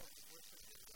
according to the words of his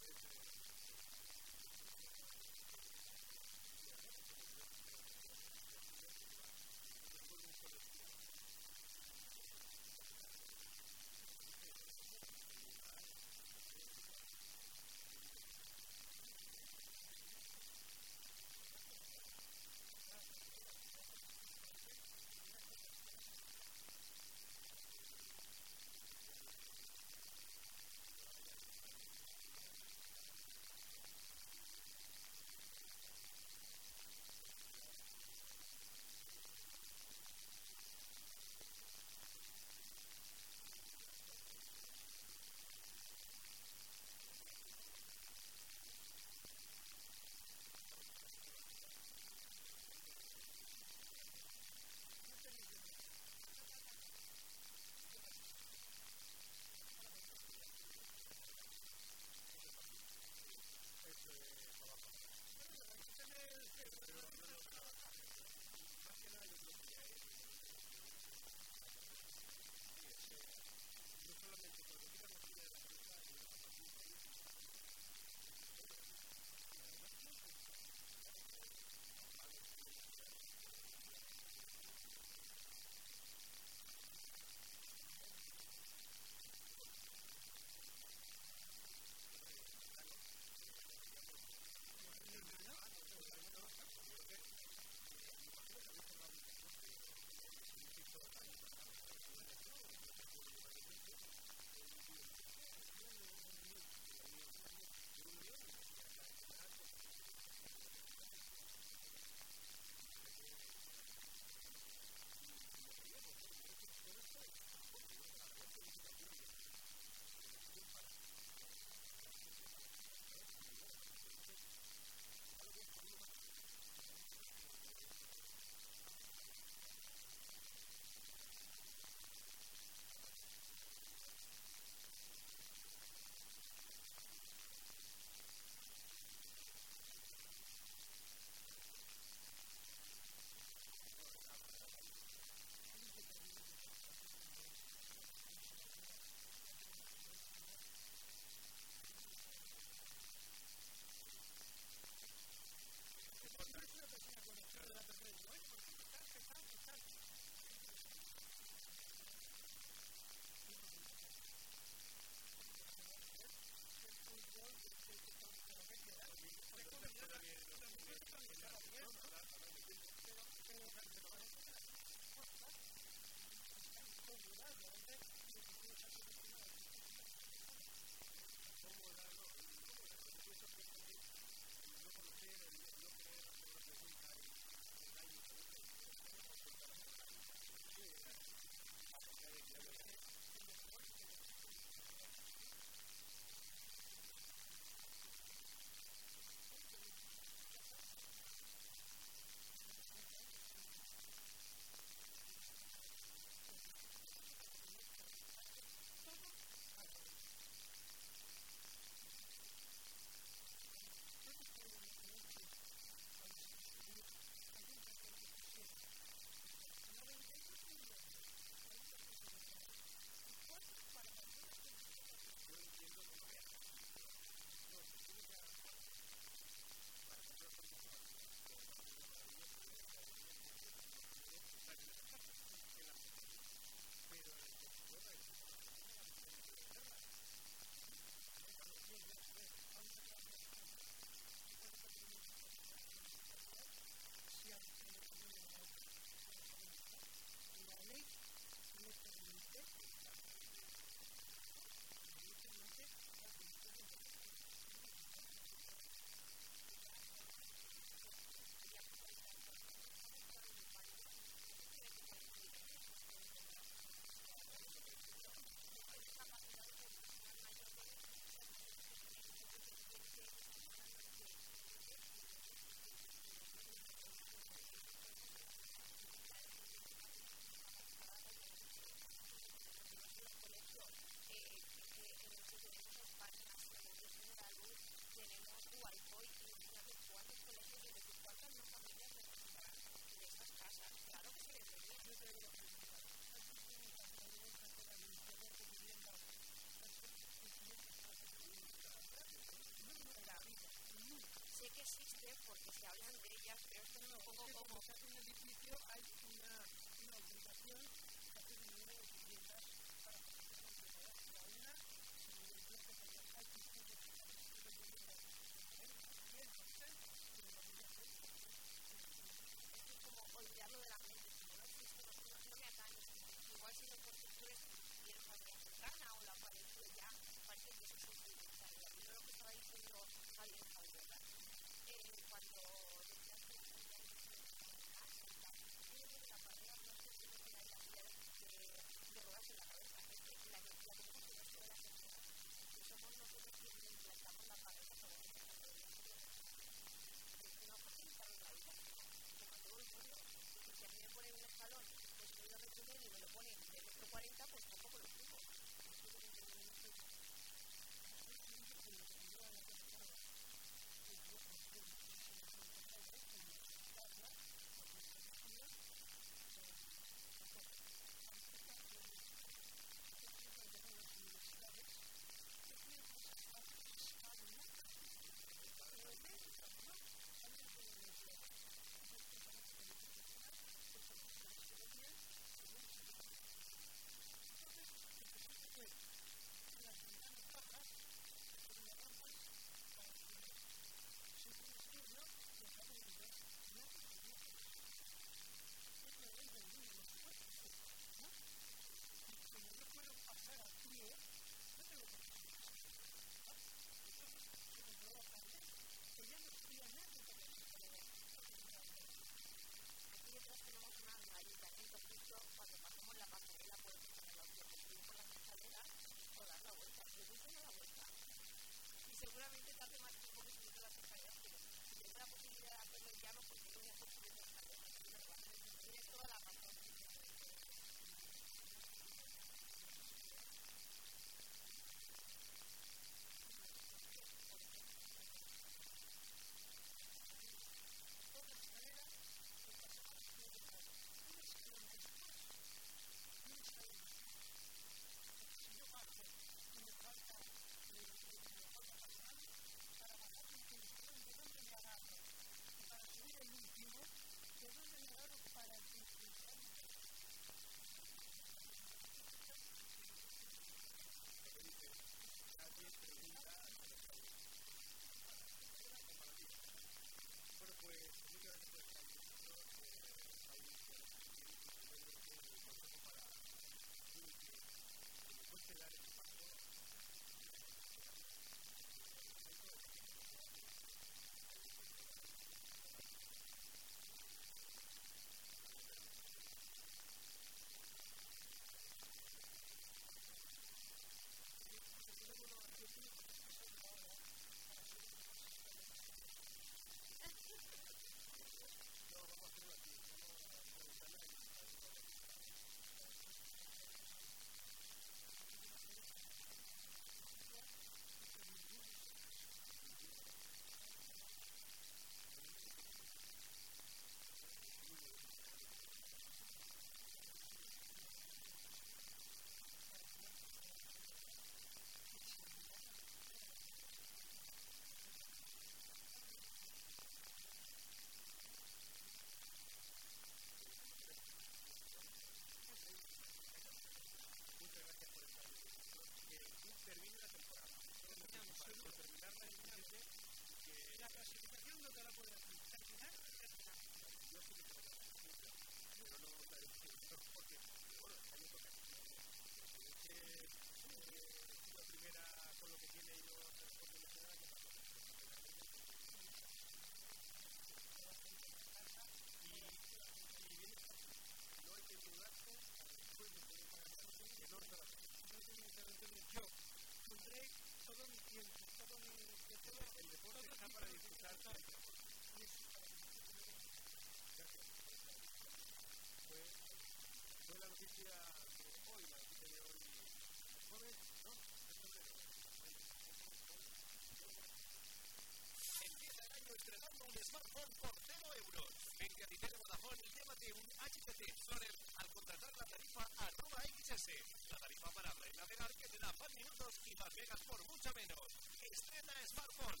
Por 0 euros. Vende a Dinero Vodafone y llévate un HTC Explorer al contratar la tarifa arroba XS. La tarifa para navegar que te da más minutos y más megas por mucho menos. Estrena smartphone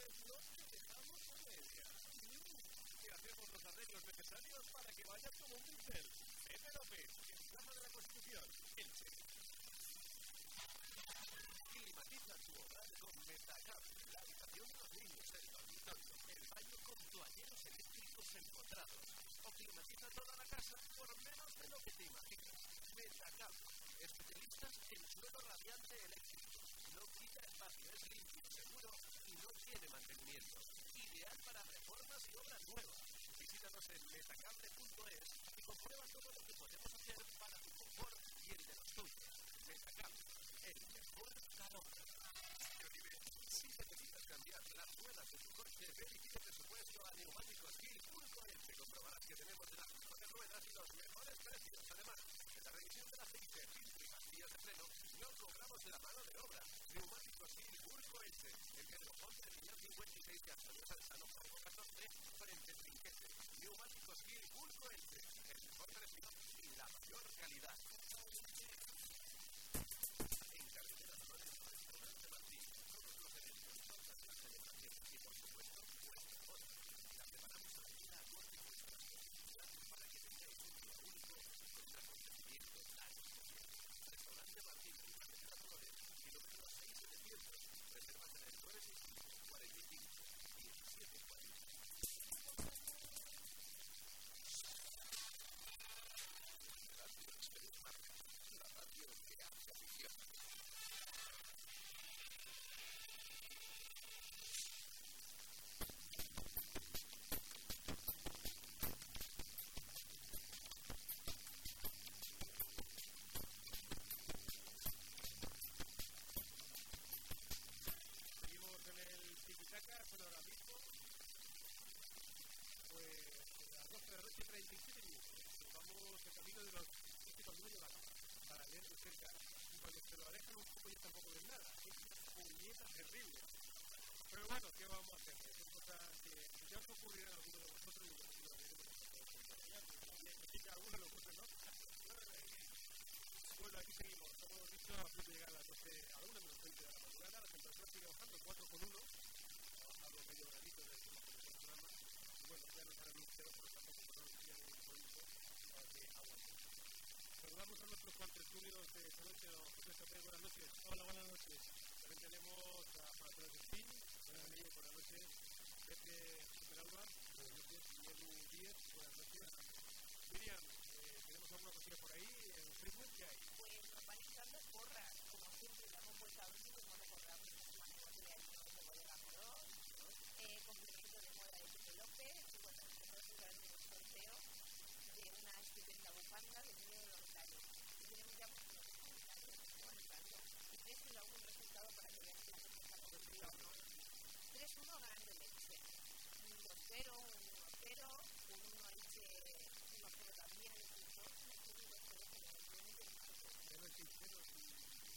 López no te dejamos a media. Te hacemos los arreglos necesarios para que vayas como un pincel. Pepe López, Plaza de la Constitución, Elche. Climatiza tu hogar con Metacam, la habitación los niños, el dormitorio, el baño con toalleros eléctricos empotrados. O climatiza toda la casa por menos de lo que te imaginas. Metacam, especialistas en suelo radiante eléctrico. No quita espacio, es limpio, y tiene mantenimiento. Ideal para reformas y obras nuevas. Visítanos en metacable.es y comprueba todo lo que podemos hacer para tu confort y el de los tuyos. Metacam, el mejor calor. Si necesitas cambiar las ruedas de tu coche, ven y presupuesto a Neumáticos Gil Pulco Elche. Comprobarás que tenemos las mejores ruedas y los mejores precios. Además, en la revisión del aceite, filtro y pastillas de freno, no cobramos la mano de obra. Neumáticos Gil Señal 56 de Antonio Salzano, Juego 14, frente Trinquete. Neumáticos Gil Pulco Elche. El mejor y la mayor calidad. Cerca. Y cuando se lo alejan un poco ya tampoco ven nada. Es una puñeta terrible. Pero bueno, ¿qué vamos a hacer? Son cosas que ya os ocurrirán a alguno de vosotros y si lo veremos que alguno de vosotros, ¿no? Bueno, aquí seguimos. Como hemos dicho, a punto de llegar a las 12, a la 1 menos 20 de la madrugada. La temperatura sigue bajando 4 con 1. Ha bajado medio gradito de este programa. Bueno, ya no para cero, pero tampoco para no tiene ningún momento para que aguante. Saludamos a nuestros contertulios de esta noche. Don José Sotero, buenas noches. Hola, buenas noches. También tenemos a Antonio Espín. Buenas noches, buenas noches. Pepe Superalba. Buenas noches, Miguel Díez. Buenas noches. Miriam, eh, ¿tenemos alguna cosilla por ahí en Facebook? ¿Qué hay? Pues nos van entrando porras, como siempre, le hemos vuelto a abrir y hemos recordado que esta semana hemos tenido un poco de Gamoró, eh, complemento de moda de Pepe López, y bueno, nosotros regalando un sorteo de una estupenda bufanda de medio de los Italia. Y tenemos ya pues unos comentarios, bueno, entrando. Y tienes que algún resultado para que veas que la gente está convencida o no. 3-1 ganando Lexia. Un 2-0, un 1-0, un 1 Elche, 1-0 también en el fútbol, un 1-0 como el Leones del Marco. Debe ser cero y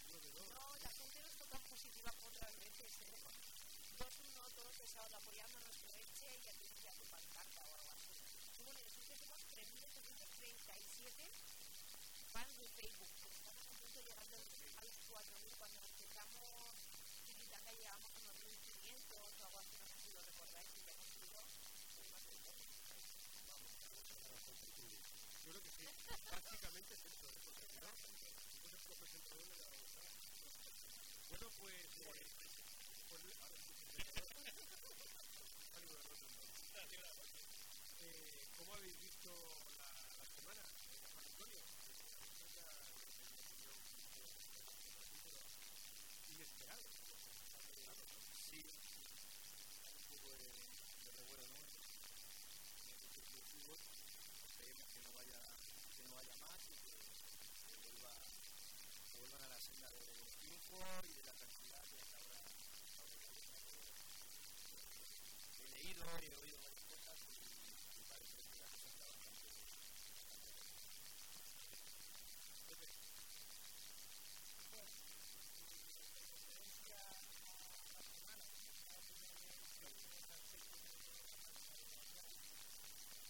nueve dos. No, la gente nos toca positiva otras veces, ¿eh? 2-1, todos pesados apoyando a Elche y aquí ya tu pancarta o algo así. Bueno, después tenemos 3.737 fans de Facebook, a de llegando a los 4.000 cuando empezamos y quizás ya llegamos a unos 1.500 o algo así, no sé si lo recordáis, hemos. Yo creo que sí. Prácticamente es ¿eh? a. Bueno, pues. Eh, pues entonces. Eh, ¿Cómo habéis visto la, la semana, eh, Juan Antonio? Esta es la opinión inesperado. Sí, un poco de, de revuelo, ¿no? En el contexto del fútbol, esperemos que no vaya, más y que, que vuelva, que vuelvan a la senda del triunfo y de la tranquilidad que hasta ahora he leído, he oído varias cosas y, y parece que la cosa está bastante, bastante bien. Pepe,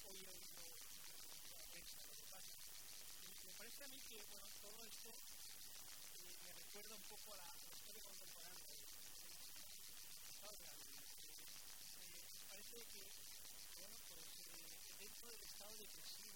hoy he oído la prensa lo que pasa. Y me parece a mí que bueno, todo esto eh, me recuerda un poco a la, a la historia contemporánea de. Eh, parece que bueno, pues, eh, dentro del estado depresivo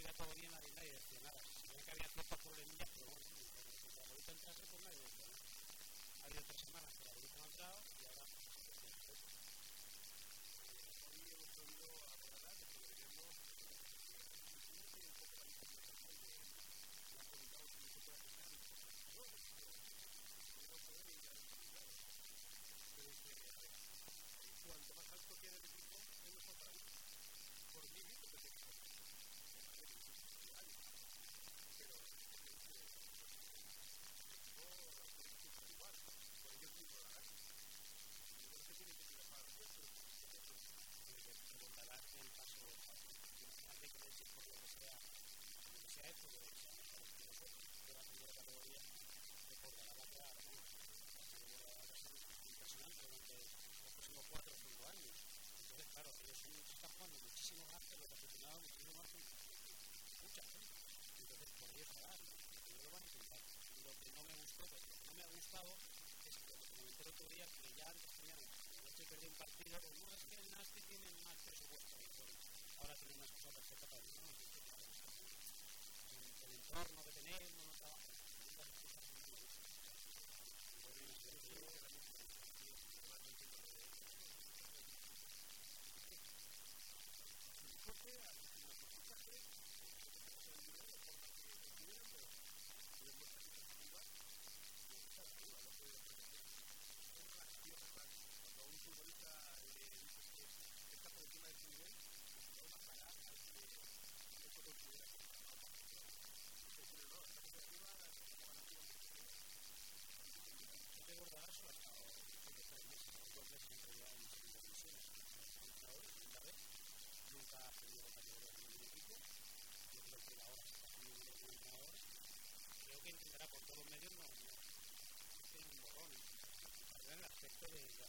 iba todo bien, nadie, nadie decía nada. Se ve que había ciertos problemillas, pero bueno, sí, la bolita entrase, pues nadie decía nada. Ha habido tres semanas que la bolita no ha entrado y ahora Beleza.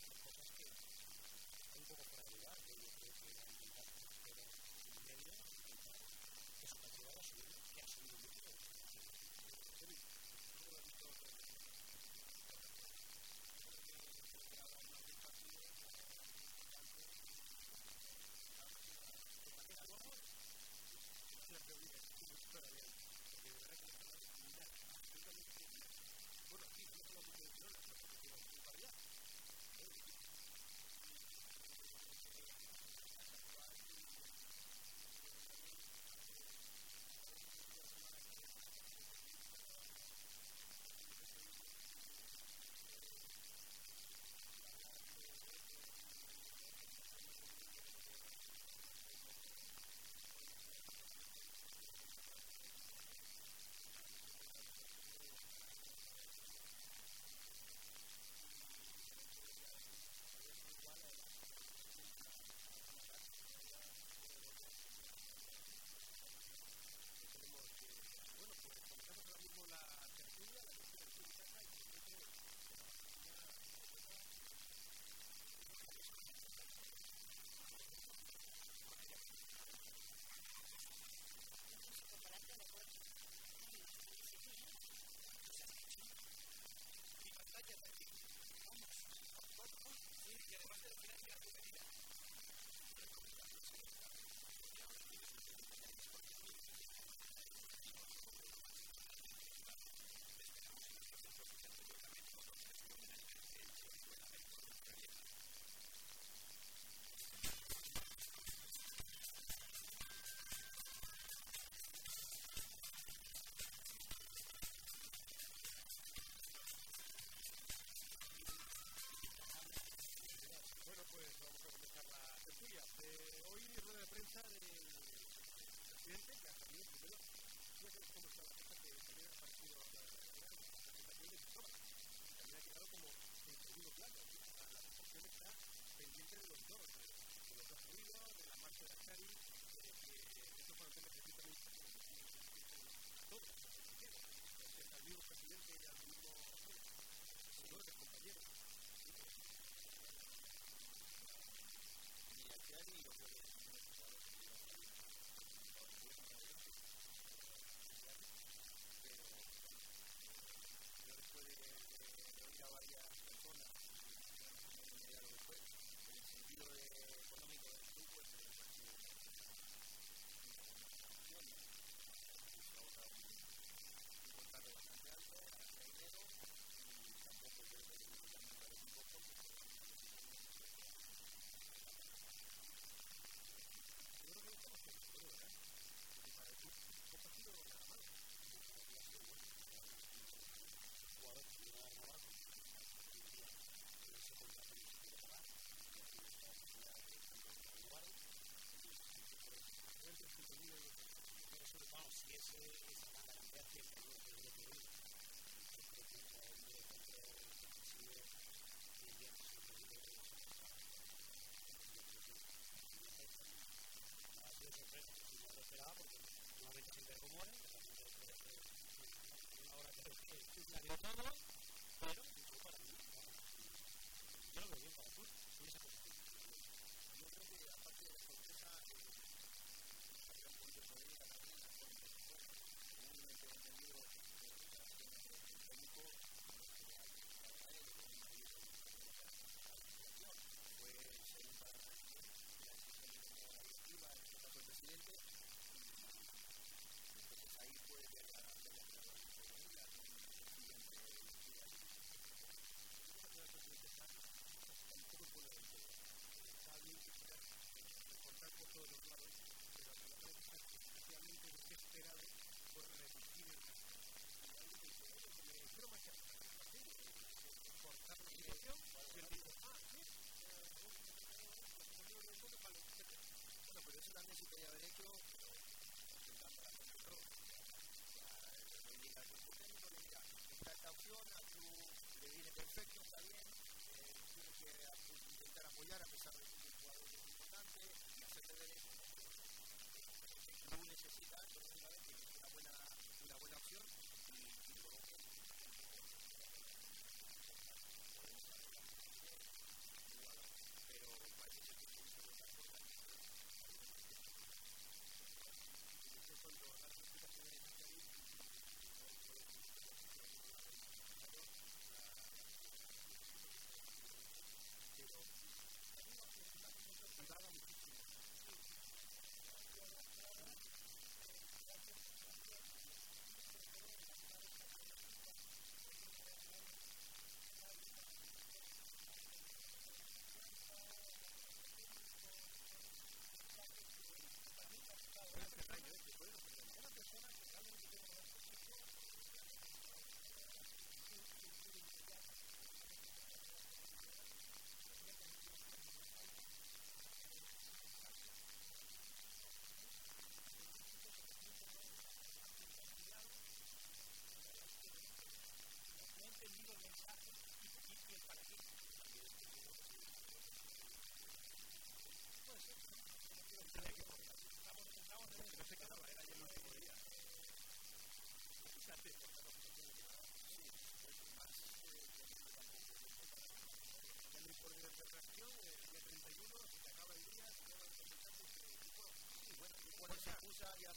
marcha del presidente, que ha salido primero, no sé cómo estaba. Los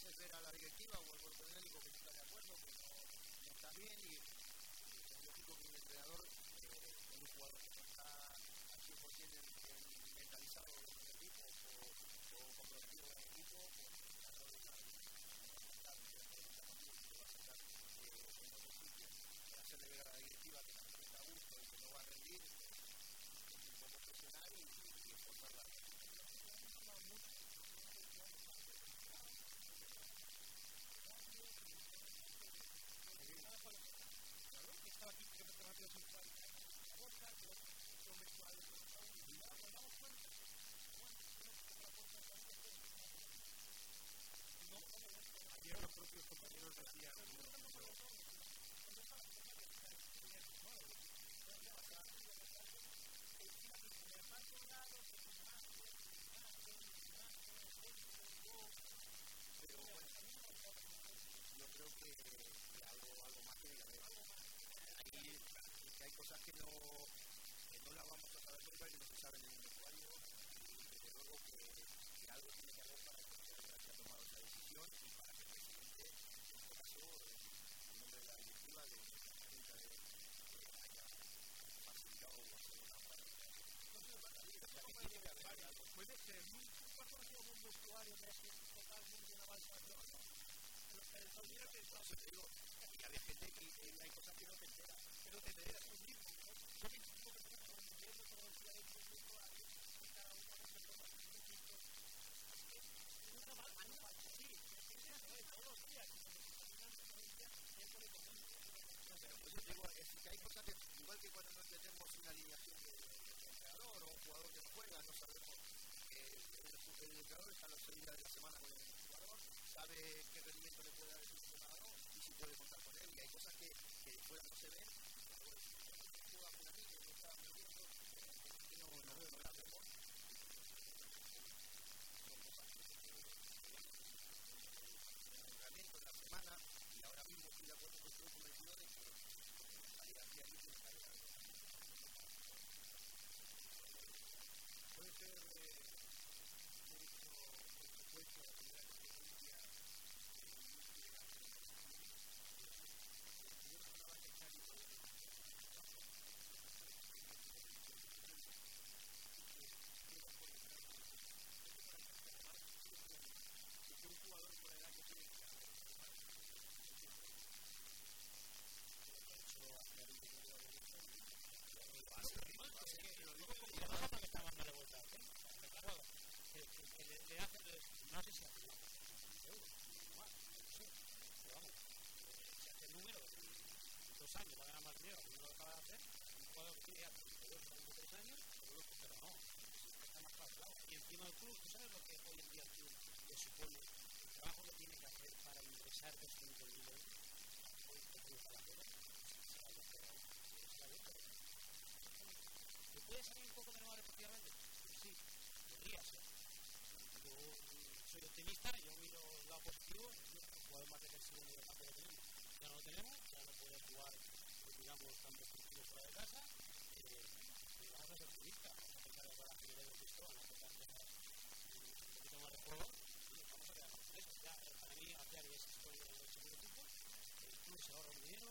veces ver a la directiva o al bolsonaro que está de acuerdo, que no, no está bien y optimista, yo miro el lado positivo, jugador más defensivo en el campo que tenemos. Ya no lo tenemos, ya no puede jugar, pues, digamos, tan destructivo fuera de casa. Eh, y vamos a ser optimistas, vamos a pensar para que le hemos visto, vamos a pensar un poquito más de juego y vamos a quedar con eso. Ya, para mí, hacer es estoy en el segundo equipo, el club se ahorra un dinero,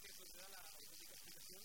que eso da la explicación.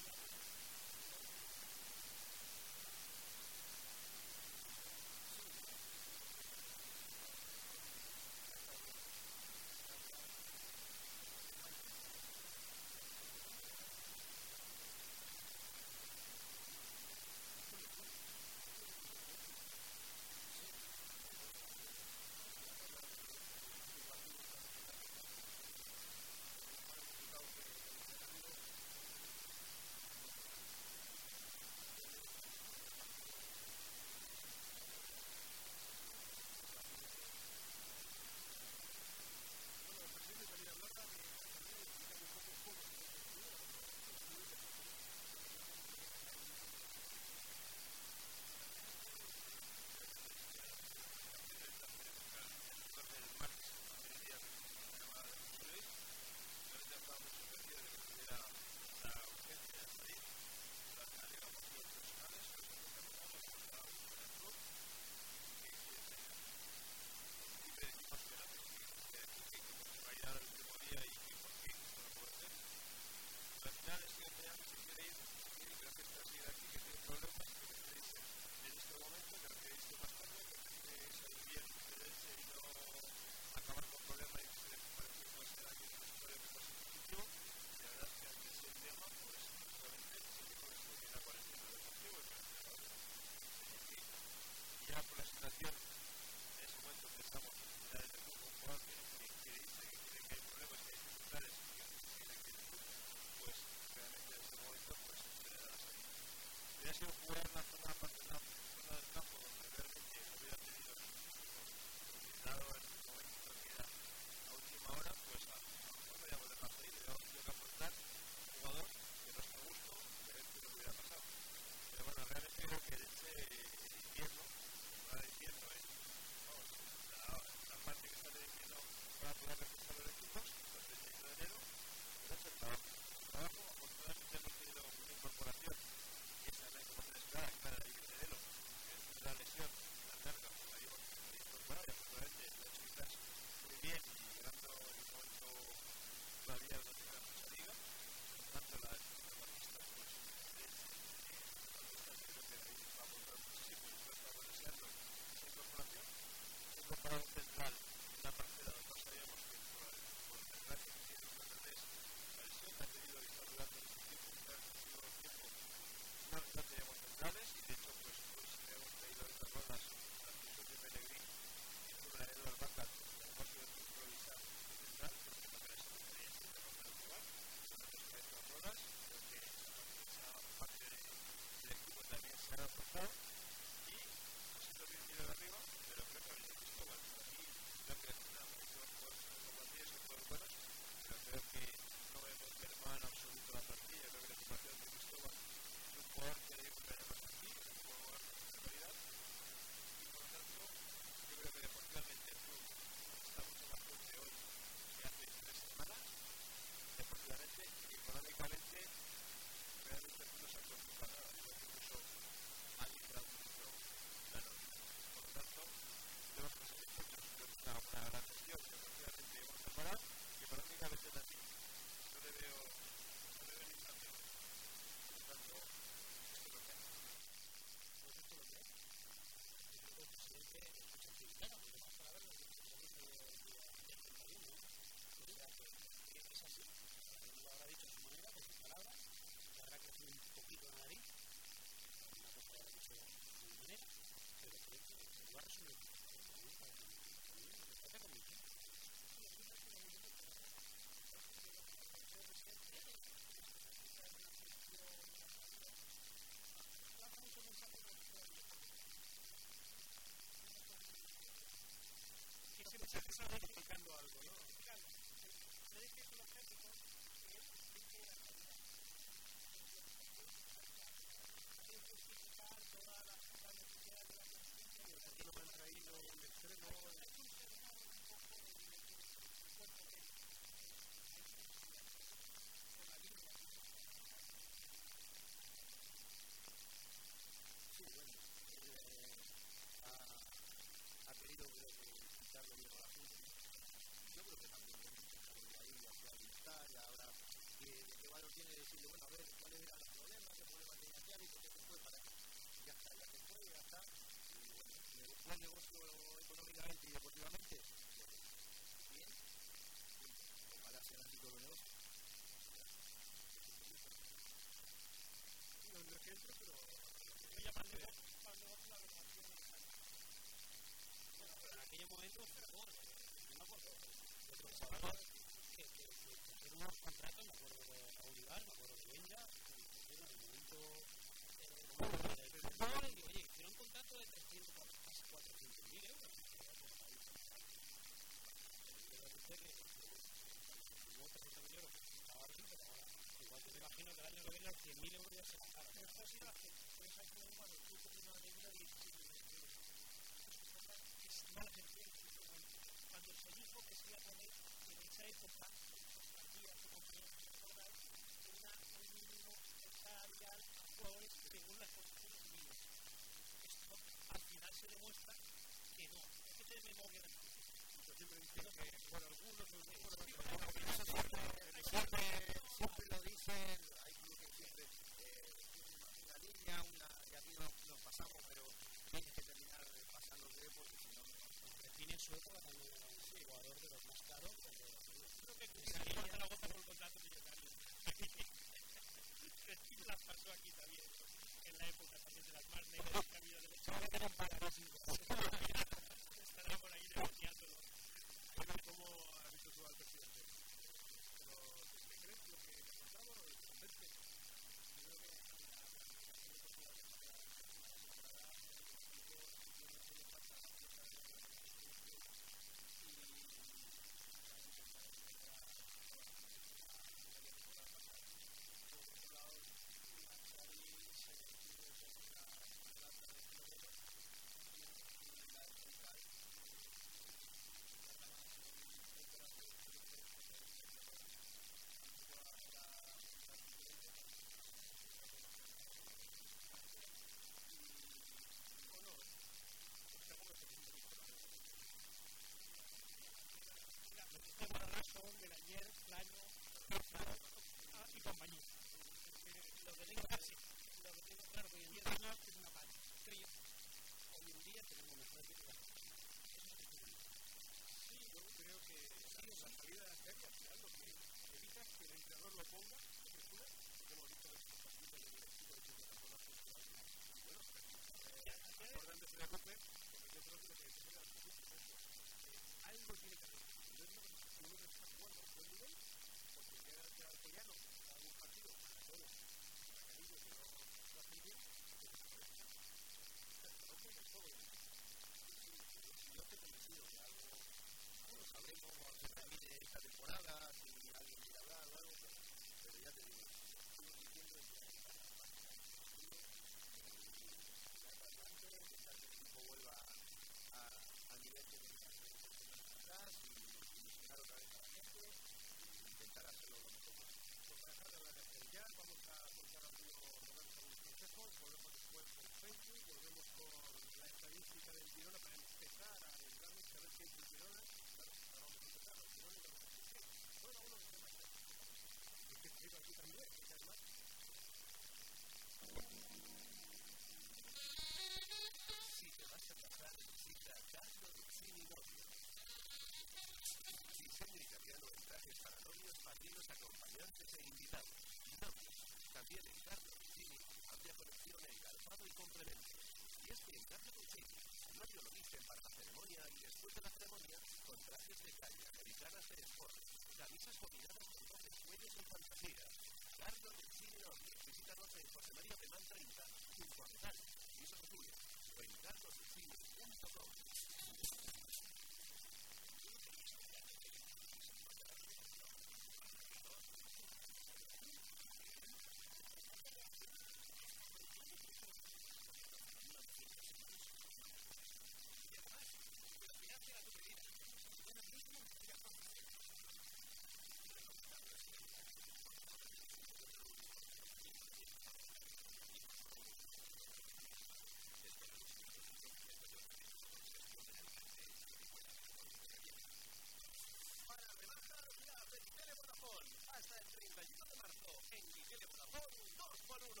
hasta el 31 de marzo en Ligele 2x1.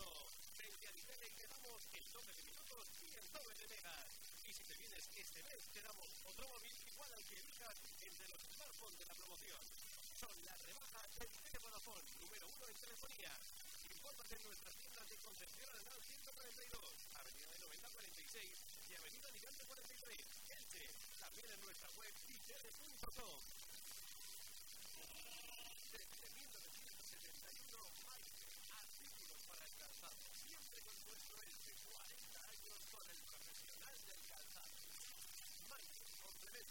Frente a Ligele te damos el doble de minutos y el doble de megas. Y si te vienes este mes, te damos otro móvil igual al que elijas entre los smartphones de la promoción. Son las rebajas de Ligele número uno en telefonía. Infórmate en nuestras tiendas de Concepción Arenal 142, Avenida de 9046 y Avenida Ligante 43, Elche. También en nuestra web ligele.com.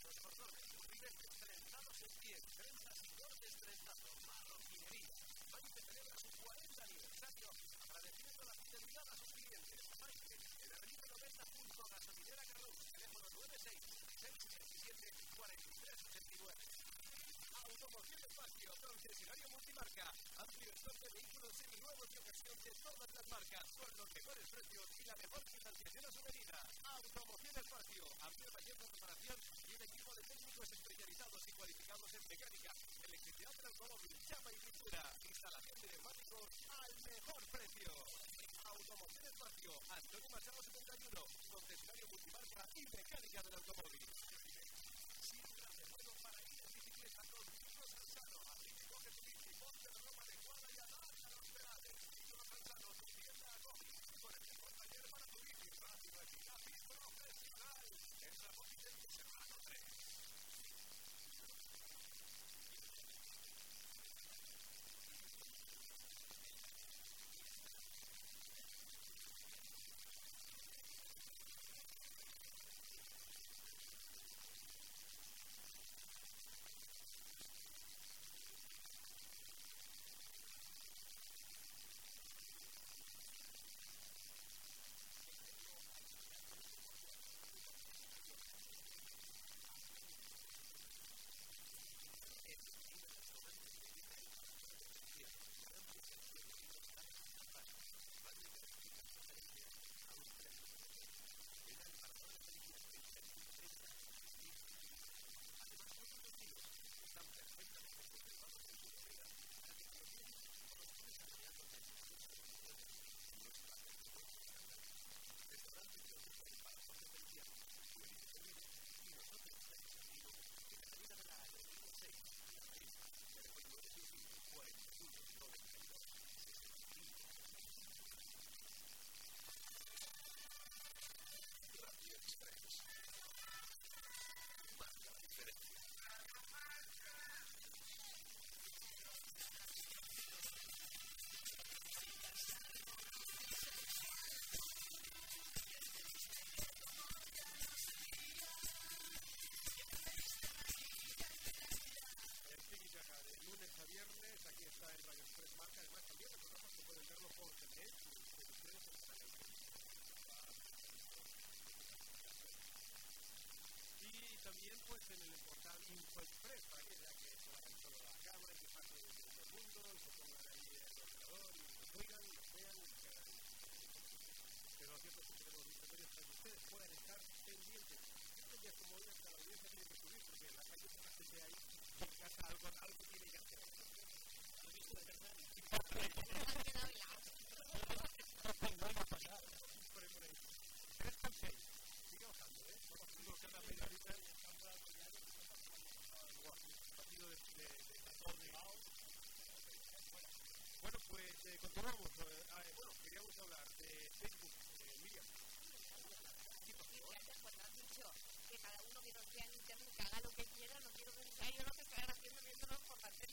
complementos, cordones, ribetes, trenzados en pie, trenzas y cortes trenzados, marroquinería. Maite celebra su 40 aniversario agradeciendo la fidelidad a sus clientes. Maite, en Avenida 90 junto a Gasolinera Carlos, teléfono 96 617 4389. Automoción Espacio, concesionario multimarca, amplio stock de vehículos seminuevos y ocasión de todas las marcas, con los mejores precios y la mejor financiación a su medida. Automoción Espacio, amplio taller de reparación y un equipo de técnicos especializados y cualificados en mecánica, electricidad del automóvil, chapa y pintura, instalación de neumáticos al mejor precio. Automoción Espacio, Antonio Machado 71, concesionario multimarca y mecánica del automóvil. Portal InfoExpress, para que ya que pongan solo la y que pase de todo el mundo, se pongan ahí el ordenador y nos oigan, nos vean y nos hagan. Pero lo cierto es que tenemos visitorios para que ustedes puedan estar pendientes. Estos días como hoy, hasta la audiencia tiene que subir, porque en la calle mucha gente hay en casa algo, algo tiene que hacer. ¿Has visto de verdad? Ha quedado helado. Por ahí, por ahí. 3 con 6. Sigue bajando, ¿eh? Va bajando cada media horita. Partido de, de, de Bilbao. Bueno, pues eh, continuamos. Eh, bueno, queríamos hablar de Facebook. Eh, Miriam. Pues has dicho que cada uno que nos vea en internet lo que quiera, no quiero que haciendo que que.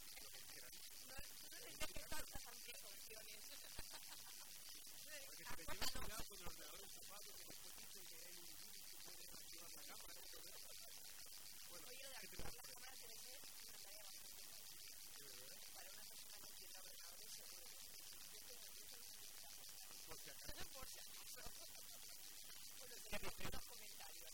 Bueno, Oye, de ¿qué te activar lo la cámara debe ser una tarea bastante fácil. ¿De verdad? Para una persona que entienda ordenadores, seguro que sí. Yo tengo yo soy una Por si acaso. Bueno, unos comentarios.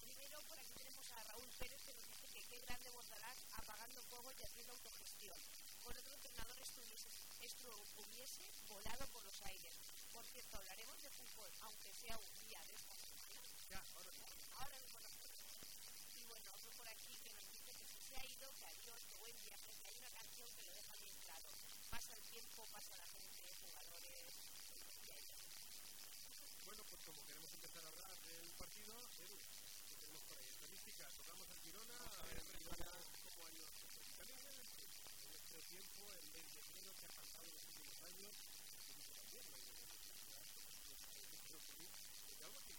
Primero, por aquí tenemos a Raúl Pérez que nos dice que qué grande Bordalás apagando fuegos y haciendo autogestión. Con otro entrenador estuviese, esto hubiese volado por los aires. Por cierto, hablaremos de fútbol, aunque sea un día de esta semana. Ya, ahora. Ahora mismo nos. Y bueno, otro por aquí que nos dice que si se ha ido, que adiós, que buen viaje, que hay una canción que lo deja bien claro. Pasa el tiempo, pasa la gente, jugadores. Bueno, pues como queremos empezar a hablar del partido, Edu, tenemos por ahí? Estadísticas, tocamos al Girona, a ver Girona cómo ha ido. Y también en tiempo, en nuestro tiempo, el mes de enero que ha pasado en los últimos años, también, ¿no? Pues, algo que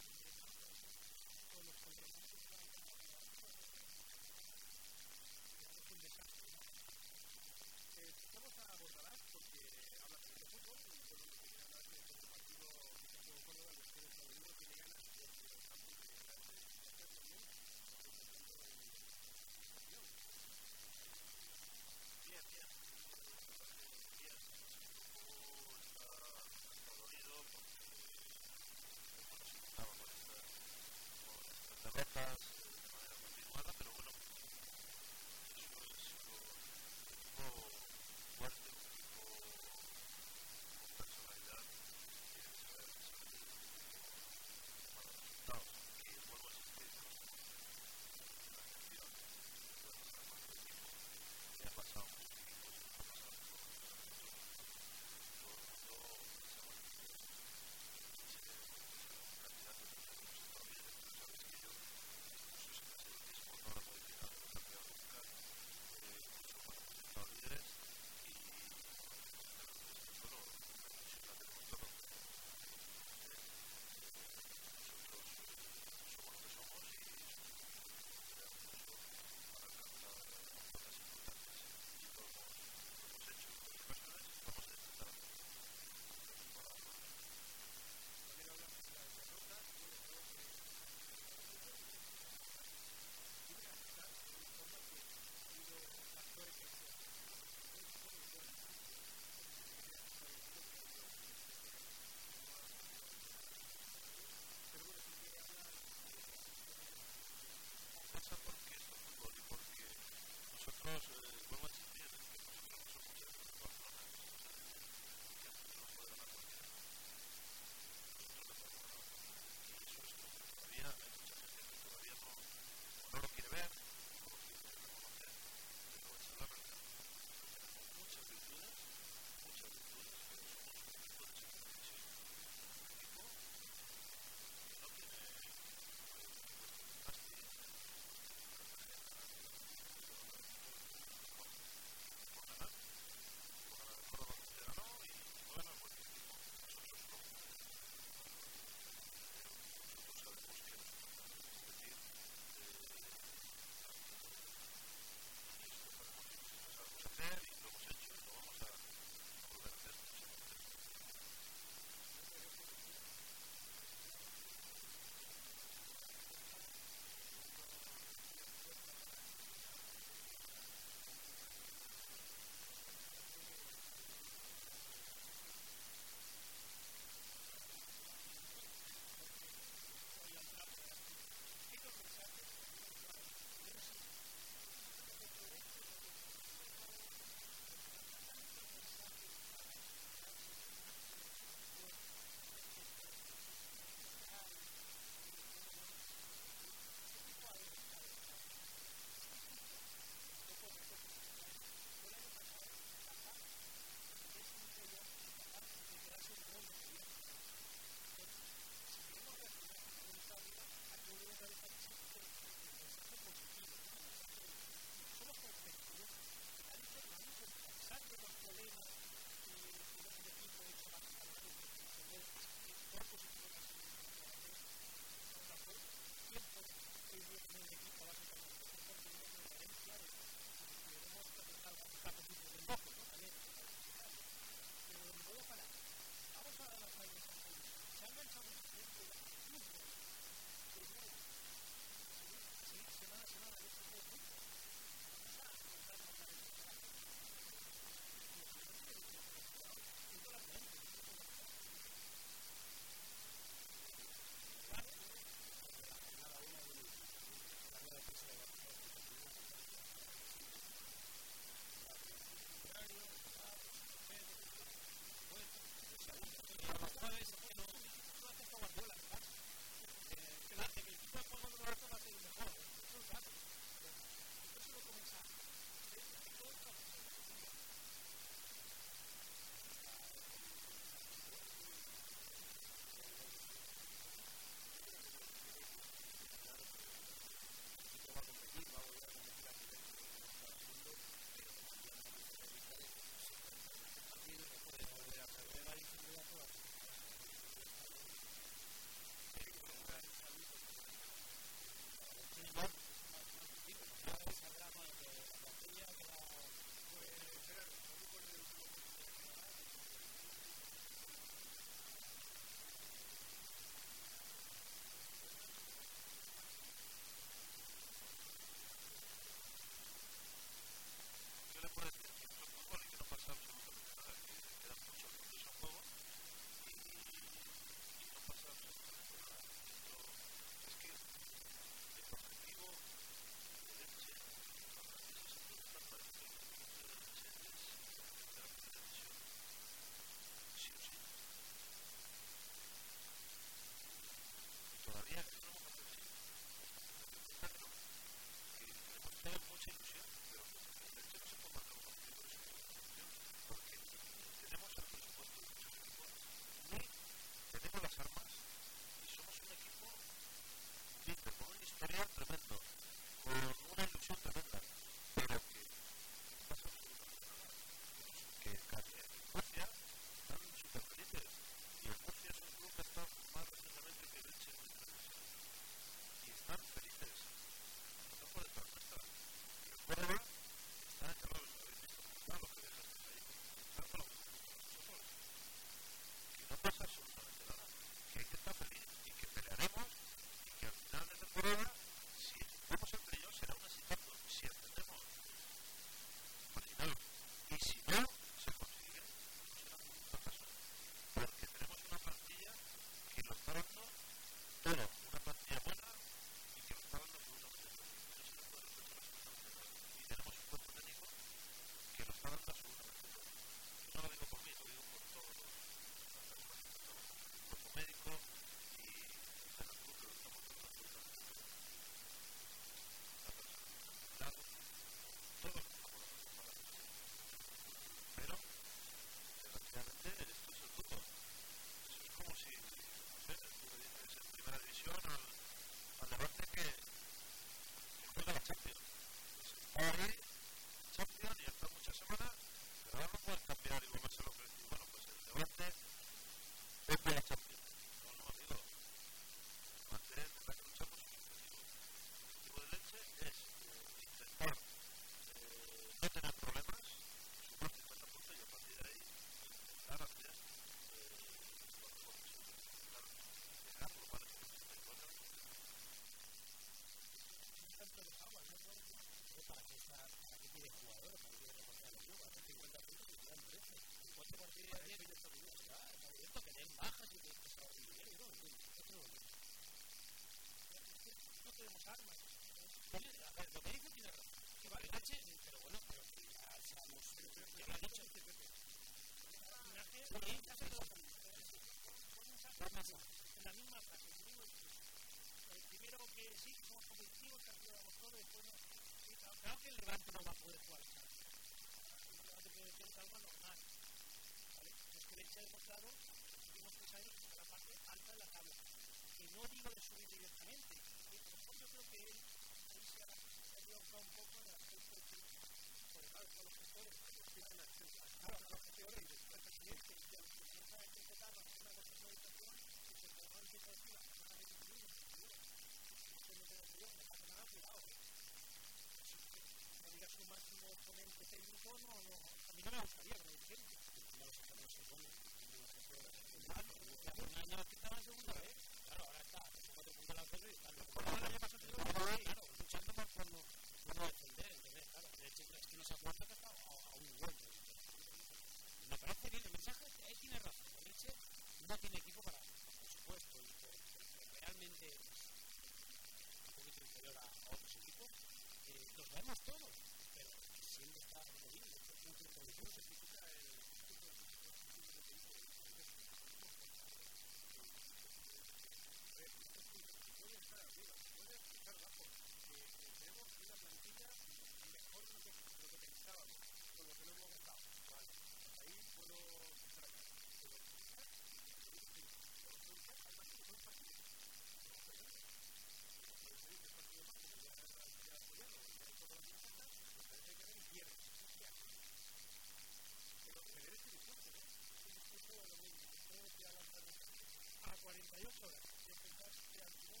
48 horas de pensar que algo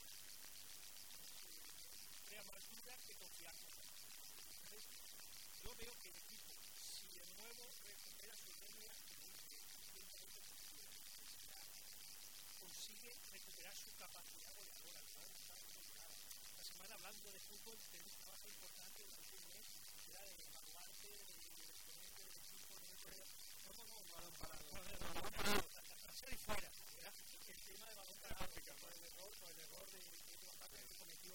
más duda que confianza. Entonces, yo veo que el equipo, si de nuevo recupera su línea consigue recuperar su capacidad goleadora. Esta semana hablando de fútbol tenemos un trabajo importante durante un mes, que era de evaluarte, de exponente del equipo, de cómo no, balón parado, balón parado, y fuera, era el tema de balón parado, por el error, por el error de que cometió.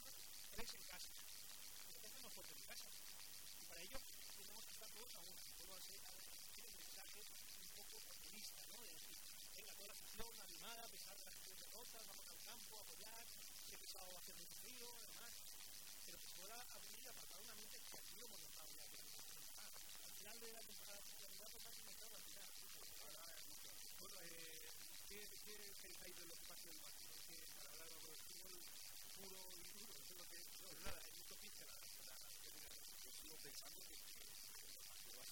tres en casa. Entonces hacemos fuerte en casa. Y para ello tenemos que estar todos a una. Vuelvo a ser un mensaje un poco optimista, ¿no? Es decir, venga toda la afición animada, a pesar de las derrotas, vamos al campo a apoyar, que va a hacer mucho frío, además, pero que pueda abrir y apartar una mente que hemos notado ya. Al final de la temporada, la temporada pasada se notaba al final. Bueno, eh, ¿qué, ¿qué pensáis de lo que pasa en el partido? Que para hablar de fútbol puro y No, nada, la. Yo sigo pensando que, la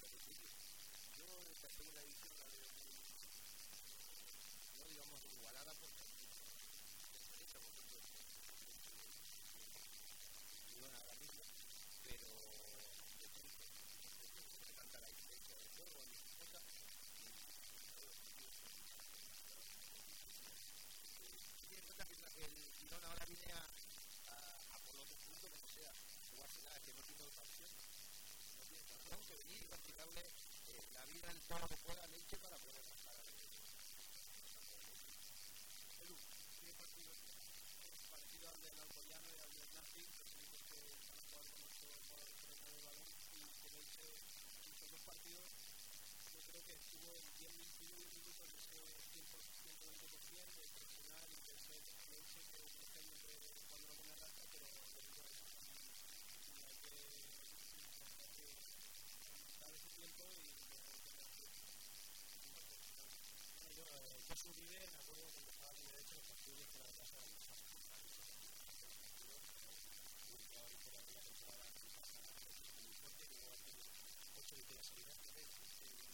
no digamos igualada porque ejemplo, iban a la misma, pero de punto, de tanta la diferencia de juego, ni cosa, y en cuenta que el Girona ahora viene a, a, a por los dos puntos, como sea, jugársela, que no tiene otra opción, opción que y practicarle la vida en todo lo que pueda leche para poder pasar a Edu, ¿qué partido parecido al del Alcoyano y al del Nazi? Que jugar con nuestro por el balón y Elche hizo dos partidos. Yo creo que estuvo en 10 minutos de ese 120% de y de ser Jesús vive, me acuerdo cuando estaba aquí derecho, los partidos fuera de casa de los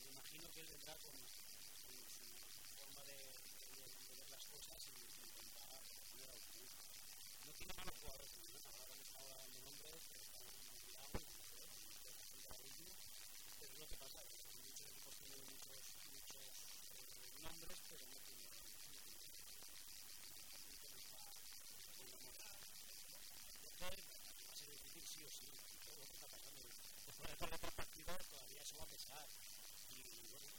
me imagino que él vendrá con, su forma de, ver las cosas y intentar ayudar al público. No tiene malos jugadores, ¿no? ahora han estado dando nombres, pero están olvidados, pero es lo que pasa es que muchos equipos tienen muchos nombres, pero no tienen va a ser difícil sí o sí, todo lo que está pasando. Después de perder tres partidos todavía eso va a pesar. Y bueno,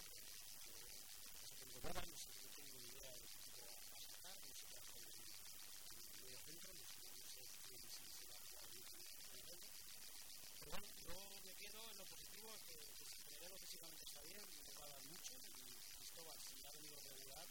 no sé qué me no sé, no tengo ni idea de qué equipo va a sacar, no sé qué hacer en el medio centro, no sé, no si se va a jugar bien en el. Pero bueno, yo me quedo en lo positivo, que, que si Pereiro físicamente está bien, me va a dar mucho, Cristóbal, si ha venido regular,